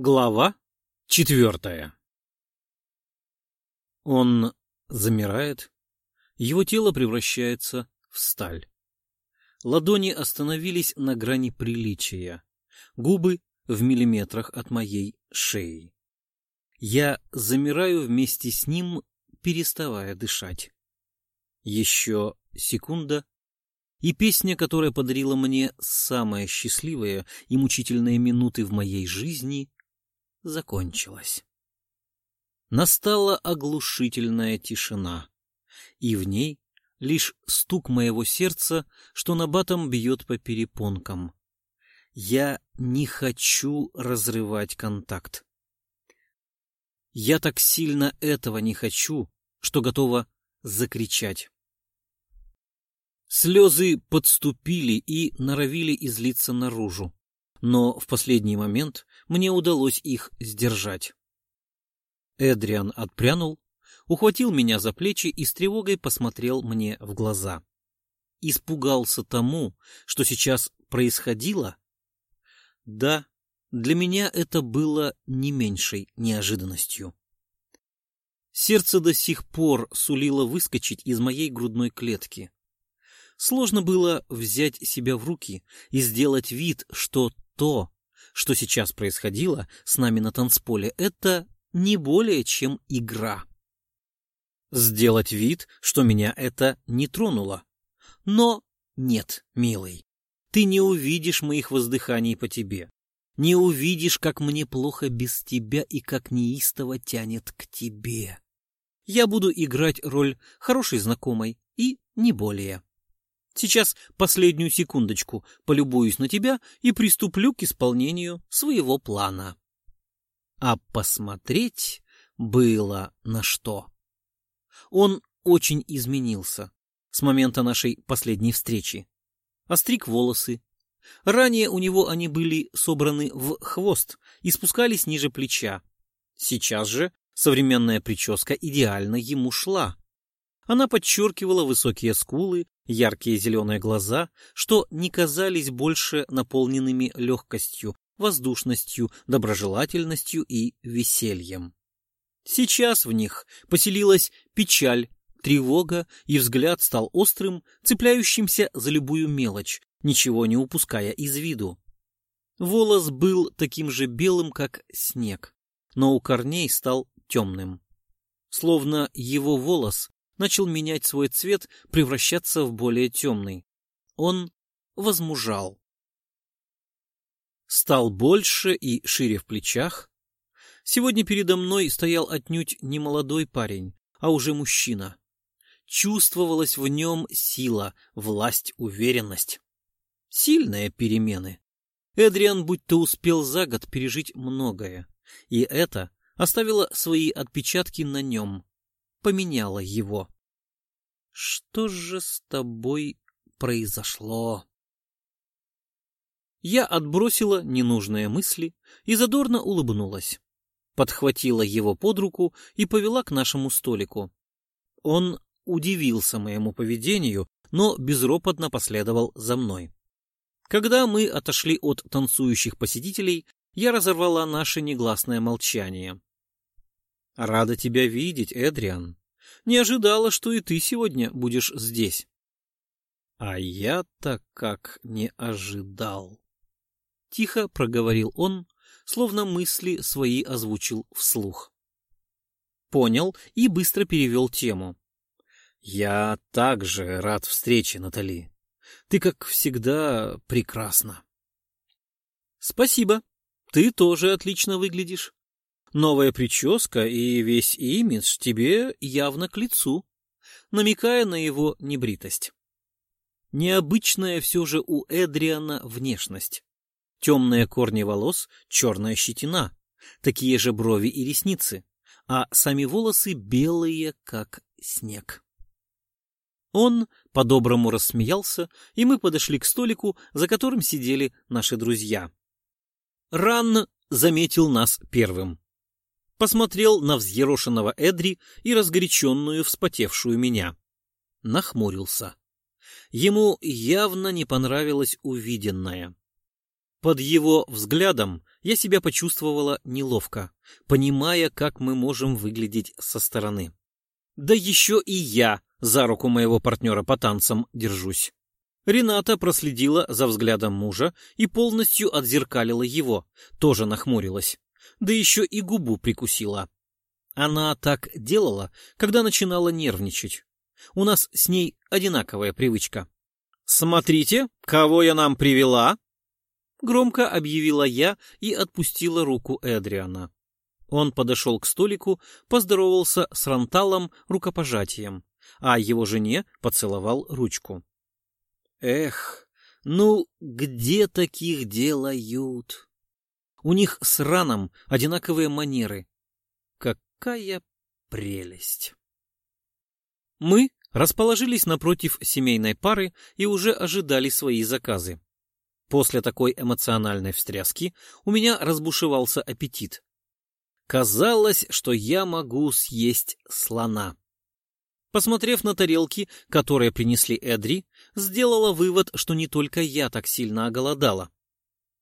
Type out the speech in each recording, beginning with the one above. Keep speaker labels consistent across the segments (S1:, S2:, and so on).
S1: Глава четвертая Он замирает, его тело превращается в сталь. Ладони остановились на грани приличия, губы в миллиметрах от моей шеи. Я замираю вместе с ним, переставая дышать. Еще секунда, и песня, которая подарила мне самые счастливые и мучительные минуты в моей жизни, закончилась. Настала оглушительная тишина, и в ней лишь стук моего сердца, что на батом бьет по перепонкам. Я не хочу разрывать контакт. Я так сильно этого не хочу, что готова закричать. Слезы подступили и норовили излиться наружу, но в последний момент мне удалось их сдержать. Эдриан отпрянул, ухватил меня за плечи и с тревогой посмотрел мне в глаза. Испугался тому, что сейчас происходило? Да, для меня это было не меньшей неожиданностью. Сердце до сих пор сулило выскочить из моей грудной клетки. Сложно было взять себя в руки и сделать вид, что то, что сейчас происходило с нами на танцполе, это не более чем игра. Сделать вид, что меня это не тронуло. Но нет, милый, ты не увидишь моих воздыханий по тебе. Не увидишь, как мне плохо без тебя и как неистово тянет к тебе. Я буду играть роль хорошей знакомой и не более. Сейчас последнюю секундочку полюбуюсь на тебя и приступлю к исполнению своего плана. А посмотреть было на что. Он очень изменился с момента нашей последней встречи. Остриг волосы. Ранее у него они были собраны в хвост и спускались ниже плеча. Сейчас же современная прическа идеально ему шла. Она подчеркивала высокие скулы, яркие зеленые глаза, что не казались больше наполненными легкостью, воздушностью, доброжелательностью и весельем. Сейчас в них поселилась печаль, тревога, и взгляд стал острым, цепляющимся за любую мелочь, ничего не упуская из виду. Волос был таким же белым, как снег, но у корней стал темным. Словно его волос начал менять свой цвет, превращаться в более темный. Он возмужал. Стал больше и шире в плечах. Сегодня передо мной стоял отнюдь не молодой парень, а уже мужчина. Чувствовалась в нем сила, власть, уверенность. Сильные перемены. Эдриан будто успел за год пережить многое, и это оставило свои отпечатки на нем, поменяла его. Что же с тобой произошло? Я отбросила ненужные мысли и задорно улыбнулась. Подхватила его под руку и повела к нашему столику. Он удивился моему поведению, но безропотно последовал за мной. Когда мы отошли от танцующих посетителей, я разорвала наше негласное молчание. Рада тебя видеть, Эдриан. Не ожидала, что и ты сегодня будешь здесь. А я-то как не ожидал. Тихо проговорил он, словно мысли свои озвучил вслух. Понял и быстро перевел тему. Я также рад встрече, Натали. Ты, как всегда, прекрасна. Спасибо. Ты тоже отлично выглядишь. Новая прическа и весь имидж тебе явно к лицу, намекая на его небритость. Необычная все же у Эдриана внешность. Темные корни волос, черная щетина, такие же брови и ресницы, а сами волосы белые, как снег. Он по-доброму рассмеялся, и мы подошли к столику, за которым сидели наши друзья. Ран заметил нас первым посмотрел на взъерошенного Эдри и разгоряченную, вспотевшую меня. Нахмурился. Ему явно не понравилось увиденное. Под его взглядом я себя почувствовала неловко, понимая, как мы можем выглядеть со стороны. Да еще и я за руку моего партнера по танцам держусь. Рената проследила за взглядом мужа и полностью отзеркалила его, тоже нахмурилась, да еще и губу прикусила. Она так делала, когда начинала нервничать. У нас с ней одинаковая привычка. «Смотрите, кого я нам привела!» Громко объявила я и отпустила руку Эдриана. Он подошел к столику, поздоровался с Ранталом рукопожатием, а его жене поцеловал ручку. Эх, ну где таких делают? У них с Раном одинаковые манеры. Какая прелесть! Мы расположились напротив семейной пары и уже ожидали свои заказы. После такой эмоциональной встряски у меня разбушевался аппетит. Казалось, что я могу съесть слона. Посмотрев на тарелки, которые принесли Эдри, сделала вывод, что не только я так сильно оголодала.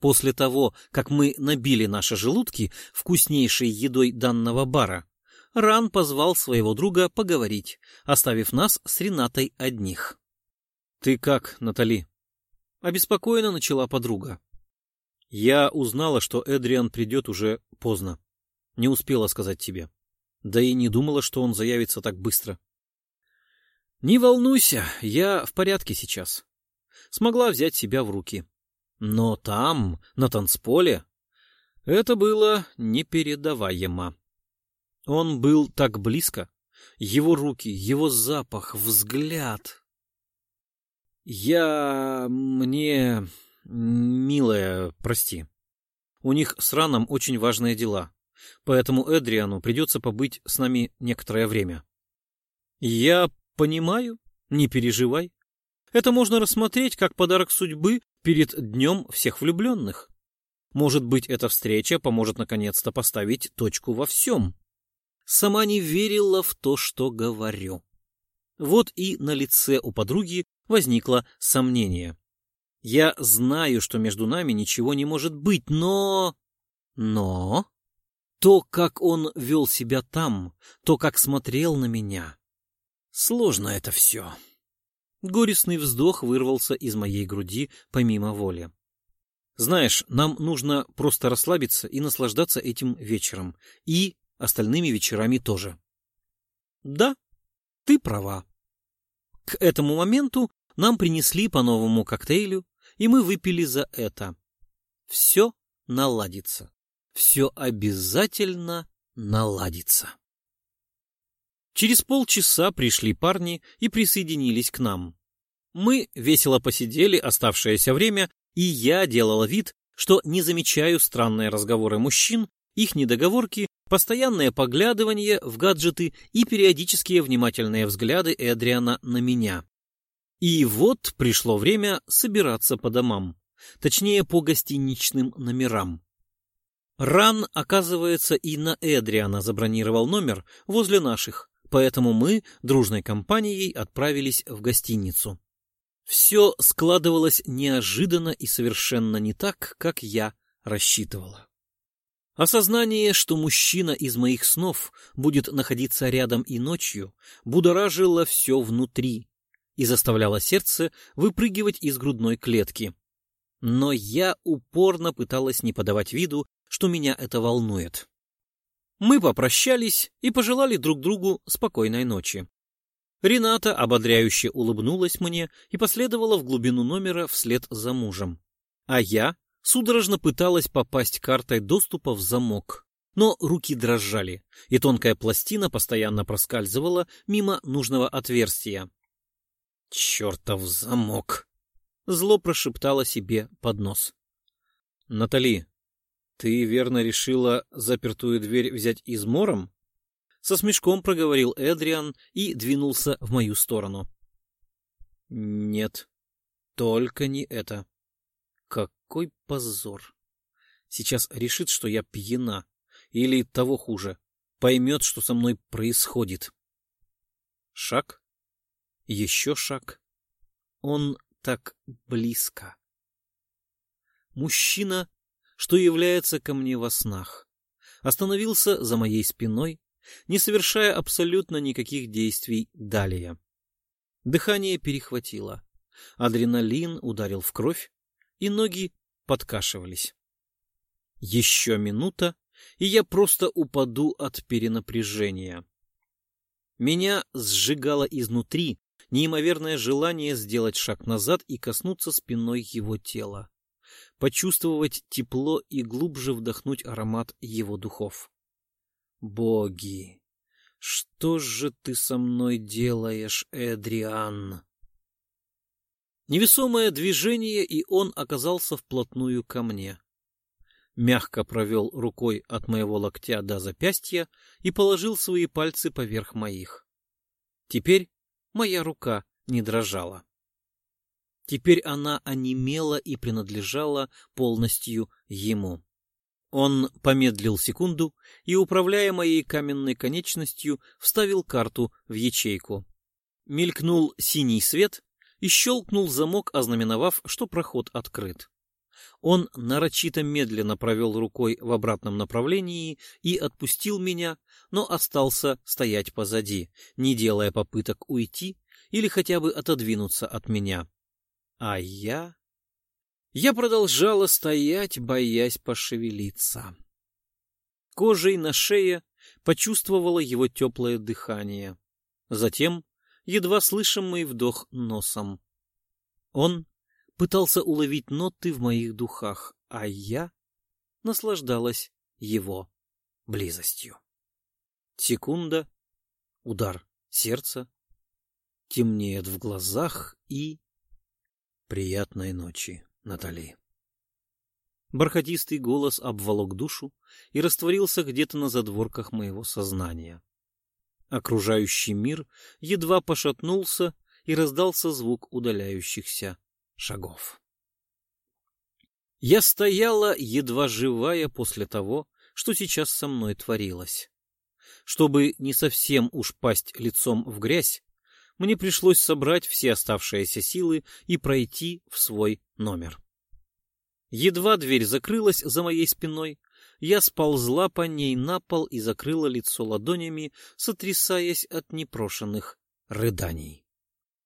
S1: После того, как мы набили наши желудки вкуснейшей едой данного бара, Ран позвал своего друга поговорить, оставив нас с Ренатой одних. — Ты как, Натали? — обеспокоенно начала подруга. Я узнала, что Эдриан придет уже поздно. Не успела сказать тебе. Да и не думала, что он заявится так быстро. Не волнуйся, я в порядке сейчас. Смогла взять себя в руки. Но там, на танцполе, это было непередаваемо. Он был так близко. Его руки, его запах, взгляд. Я... мне... милая, прости. У них с Раном очень важные дела, поэтому Эдриану придется побыть с нами некоторое время. Я понимаю, не переживай. Это можно рассмотреть как подарок судьбы перед днем всех влюбленных. Может быть, эта встреча поможет наконец-то поставить точку во всем сама не верила в то, что говорю. Вот и на лице у подруги возникло сомнение. Я знаю, что между нами ничего не может быть, но... Но... То, как он вел себя там, то, как смотрел на меня... Сложно это все. Горестный вздох вырвался из моей груди помимо воли. Знаешь, нам нужно просто расслабиться и наслаждаться этим вечером. И остальными вечерами тоже. Да, ты права. К этому моменту нам принесли по новому коктейлю, и мы выпили за это. Все наладится. Все обязательно наладится. Через полчаса пришли парни и присоединились к нам. Мы весело посидели оставшееся время, и я делала вид, что не замечаю странные разговоры мужчин, их недоговорки постоянное поглядывание в гаджеты и периодические внимательные взгляды Эдриана на меня. И вот пришло время собираться по домам, точнее по гостиничным номерам. Ран, оказывается, и на Эдриана забронировал номер возле наших, поэтому мы дружной компанией отправились в гостиницу. Все складывалось неожиданно и совершенно не так, как я рассчитывала. Осознание, что мужчина из моих снов будет находиться рядом и ночью, будоражило все внутри и заставляло сердце выпрыгивать из грудной клетки. Но я упорно пыталась не подавать виду, что меня это волнует. Мы попрощались и пожелали друг другу спокойной ночи. Рената ободряюще улыбнулась мне и последовала в глубину номера вслед за мужем. А я судорожно пыталась попасть картой доступа в замок, но руки дрожали, и тонкая пластина постоянно проскальзывала мимо нужного отверстия. «Чертов замок!» — зло прошептала себе под нос. «Натали, ты верно решила запертую дверь взять измором?» Со смешком проговорил Эдриан и двинулся в мою сторону. «Нет, только не это», какой позор! Сейчас решит, что я пьяна. Или того хуже, поймет, что со мной происходит. Шаг. Еще шаг. Он так близко. Мужчина, что является ко мне во снах, остановился за моей спиной, не совершая абсолютно никаких действий далее. Дыхание перехватило, адреналин ударил в кровь, и ноги подкашивались. Еще минута, и я просто упаду от перенапряжения. Меня сжигало изнутри неимоверное желание сделать шаг назад и коснуться спиной его тела, почувствовать тепло и глубже вдохнуть аромат его духов. Боги, что же ты со мной делаешь, Эдриан? Невесомое движение, и он оказался вплотную ко мне. Мягко провел рукой от моего локтя до запястья и положил свои пальцы поверх моих. Теперь моя рука не дрожала. Теперь она онемела и принадлежала полностью ему. Он помедлил секунду и, управляя моей каменной конечностью, вставил карту в ячейку. Мелькнул синий свет и щелкнул замок, ознаменовав, что проход открыт. Он нарочито медленно провел рукой в обратном направлении и отпустил меня, но остался стоять позади, не делая попыток уйти или хотя бы отодвинуться от меня. А я... Я продолжала стоять, боясь пошевелиться. Кожей на шее почувствовала его теплое дыхание. Затем едва слышимый вдох носом. Он пытался уловить ноты в моих духах, а я наслаждалась его близостью. Секунда, удар сердца, темнеет в глазах и... Приятной ночи, Натали. Бархатистый голос обволок душу и растворился где-то на задворках моего сознания. Окружающий мир едва пошатнулся, и раздался звук удаляющихся шагов. Я стояла, едва живая после того, что сейчас со мной творилось. Чтобы не совсем уж пасть лицом в грязь, мне пришлось собрать все оставшиеся силы и пройти в свой номер. Едва дверь закрылась за моей спиной, я сползла по ней на пол и закрыла лицо ладонями, сотрясаясь от непрошенных рыданий.